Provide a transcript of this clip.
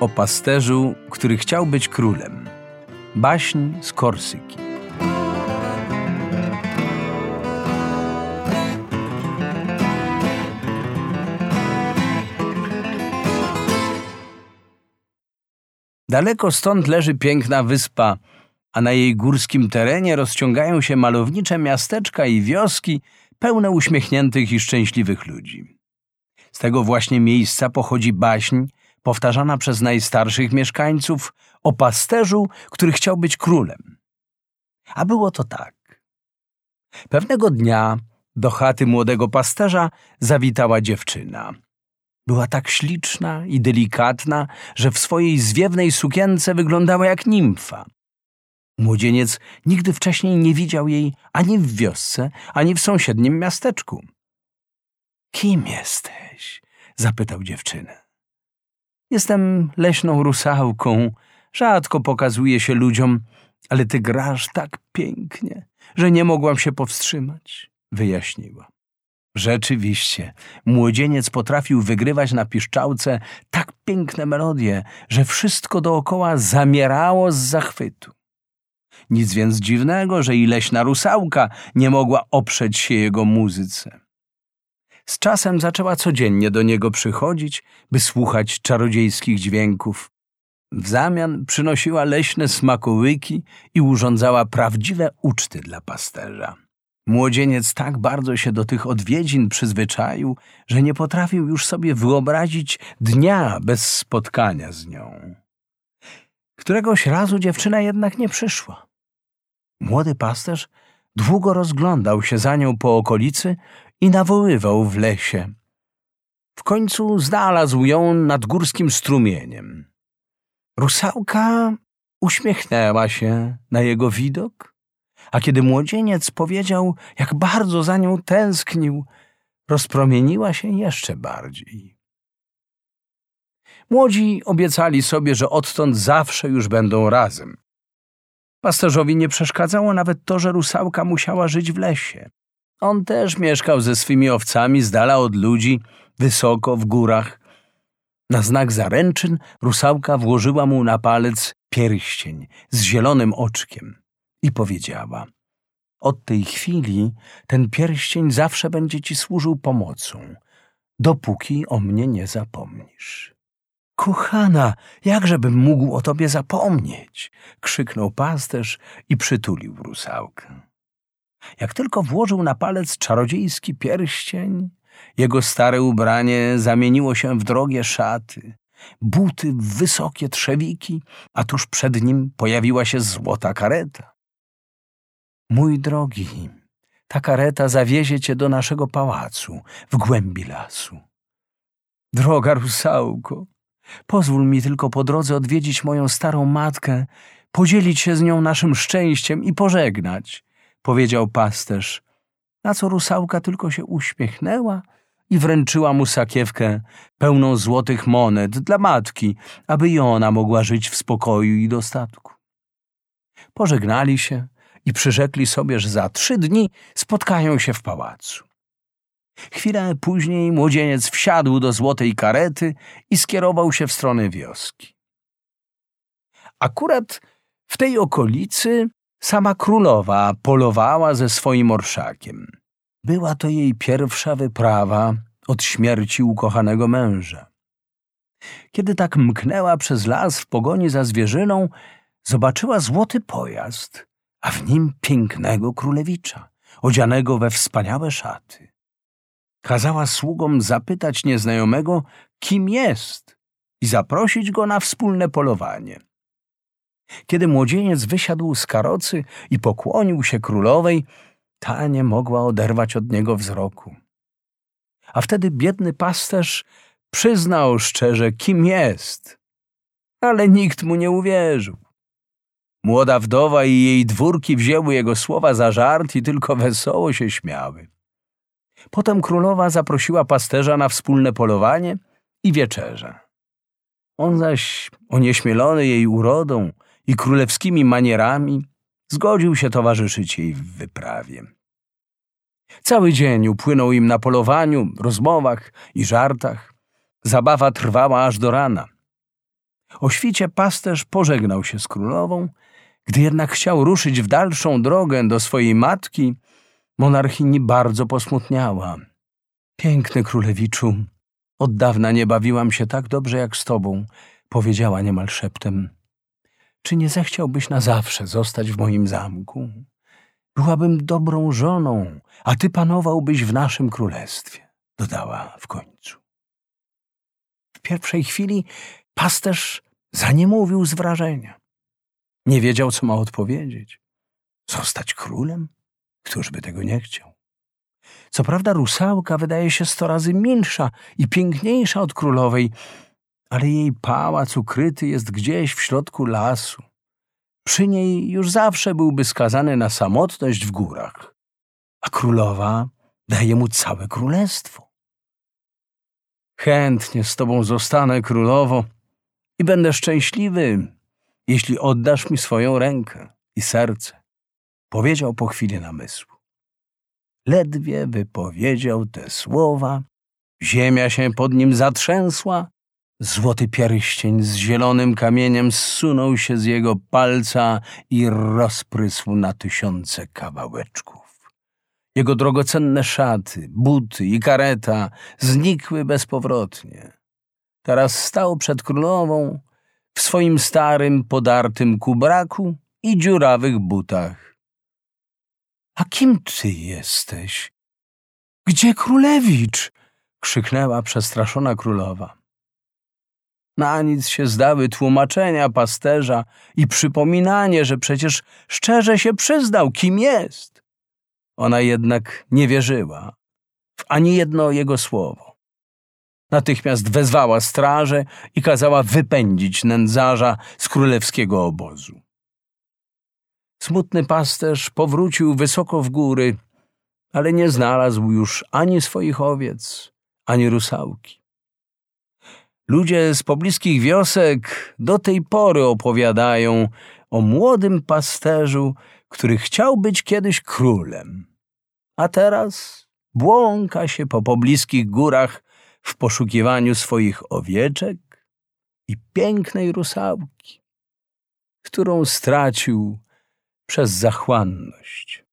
o pasterzu, który chciał być królem. Baśń z Korsyki. Daleko stąd leży piękna wyspa, a na jej górskim terenie rozciągają się malownicze miasteczka i wioski pełne uśmiechniętych i szczęśliwych ludzi. Z tego właśnie miejsca pochodzi baśń, powtarzana przez najstarszych mieszkańców, o pasterzu, który chciał być królem. A było to tak. Pewnego dnia do chaty młodego pasterza zawitała dziewczyna. Była tak śliczna i delikatna, że w swojej zwiewnej sukience wyglądała jak nimfa. Młodzieniec nigdy wcześniej nie widział jej ani w wiosce, ani w sąsiednim miasteczku. Kim jesteś? zapytał dziewczynę. Jestem leśną rusałką. Rzadko pokazuję się ludziom, ale ty grasz tak pięknie, że nie mogłam się powstrzymać, wyjaśniła. Rzeczywiście, młodzieniec potrafił wygrywać na piszczałce tak piękne melodie, że wszystko dookoła zamierało z zachwytu. Nic więc dziwnego, że i leśna rusałka nie mogła oprzeć się jego muzyce. Z czasem zaczęła codziennie do niego przychodzić, by słuchać czarodziejskich dźwięków. W zamian przynosiła leśne smakołyki i urządzała prawdziwe uczty dla pasterza. Młodzieniec tak bardzo się do tych odwiedzin przyzwyczaił, że nie potrafił już sobie wyobrazić dnia bez spotkania z nią. Któregoś razu dziewczyna jednak nie przyszła. Młody pasterz długo rozglądał się za nią po okolicy i nawoływał w lesie. W końcu znalazł ją nad górskim strumieniem. Rusałka uśmiechnęła się na jego widok, a kiedy młodzieniec powiedział, jak bardzo za nią tęsknił, rozpromieniła się jeszcze bardziej. Młodzi obiecali sobie, że odtąd zawsze już będą razem. Pasterzowi nie przeszkadzało nawet to, że rusałka musiała żyć w lesie. On też mieszkał ze swymi owcami z dala od ludzi, wysoko w górach. Na znak zaręczyn rusałka włożyła mu na palec pierścień z zielonym oczkiem i powiedziała: Od tej chwili ten pierścień zawsze będzie ci służył pomocą, dopóki o mnie nie zapomnisz. Kochana, jakżebym mógł o tobie zapomnieć? krzyknął pasterz i przytulił rusałkę. Jak tylko włożył na palec czarodziejski pierścień, jego stare ubranie zamieniło się w drogie szaty, buty w wysokie trzewiki, a tuż przed nim pojawiła się złota kareta. Mój drogi, ta kareta zawiezie cię do naszego pałacu w głębi lasu. Droga rusałko, pozwól mi tylko po drodze odwiedzić moją starą matkę, podzielić się z nią naszym szczęściem i pożegnać powiedział pasterz, na co rusałka tylko się uśmiechnęła i wręczyła mu sakiewkę pełną złotych monet dla matki, aby i ona mogła żyć w spokoju i dostatku. Pożegnali się i przyrzekli sobie, że za trzy dni spotkają się w pałacu. Chwilę później młodzieniec wsiadł do złotej karety i skierował się w stronę wioski. Akurat w tej okolicy Sama królowa polowała ze swoim orszakiem. Była to jej pierwsza wyprawa od śmierci ukochanego męża. Kiedy tak mknęła przez las w pogoni za zwierzyną, zobaczyła złoty pojazd, a w nim pięknego królewicza, odzianego we wspaniałe szaty. Kazała sługom zapytać nieznajomego, kim jest i zaprosić go na wspólne polowanie. Kiedy młodzieniec wysiadł z karocy i pokłonił się królowej, ta nie mogła oderwać od niego wzroku. A wtedy biedny pasterz przyznał szczerze, kim jest, ale nikt mu nie uwierzył. Młoda wdowa i jej dwórki wzięły jego słowa za żart i tylko wesoło się śmiały. Potem królowa zaprosiła pasterza na wspólne polowanie i wieczerze. On zaś, onieśmielony jej urodą, i królewskimi manierami zgodził się towarzyszyć jej w wyprawie. Cały dzień upłynął im na polowaniu, rozmowach i żartach. Zabawa trwała aż do rana. O świcie pasterz pożegnał się z królową, gdy jednak chciał ruszyć w dalszą drogę do swojej matki, monarchini bardzo posmutniała. Piękny królewiczu, od dawna nie bawiłam się tak dobrze jak z tobą, powiedziała niemal szeptem. Czy nie zechciałbyś na zawsze zostać w moim zamku? Byłabym dobrą żoną, a ty panowałbyś w naszym królestwie, dodała w końcu. W pierwszej chwili pasterz zaniemówił z wrażenia. Nie wiedział, co ma odpowiedzieć. Zostać królem? Któż by tego nie chciał? Co prawda rusałka wydaje się sto razy milsza i piękniejsza od królowej, ale jej pałac ukryty jest gdzieś w środku lasu. Przy niej już zawsze byłby skazany na samotność w górach, a królowa daje mu całe królestwo. Chętnie z tobą zostanę królowo i będę szczęśliwy, jeśli oddasz mi swoją rękę i serce, powiedział po chwili namysłu. Ledwie wypowiedział te słowa, ziemia się pod nim zatrzęsła, złoty pierścień z zielonym kamieniem zsunął się z jego palca i rozprysł na tysiące kawałeczków. Jego drogocenne szaty, buty i kareta znikły bezpowrotnie. Teraz stał przed królową w swoim starym, podartym kubraku i dziurawych butach. A kim ty jesteś? Gdzie królewicz? krzyknęła przestraszona królowa. Na nic się zdały tłumaczenia pasterza i przypominanie, że przecież szczerze się przyznał, kim jest. Ona jednak nie wierzyła w ani jedno jego słowo. Natychmiast wezwała strażę i kazała wypędzić nędzarza z królewskiego obozu. Smutny pasterz powrócił wysoko w góry, ale nie znalazł już ani swoich owiec, ani rusałki. Ludzie z pobliskich wiosek do tej pory opowiadają o młodym pasterzu, który chciał być kiedyś królem, a teraz błąka się po pobliskich górach w poszukiwaniu swoich owieczek i pięknej rusałki, którą stracił przez zachłanność.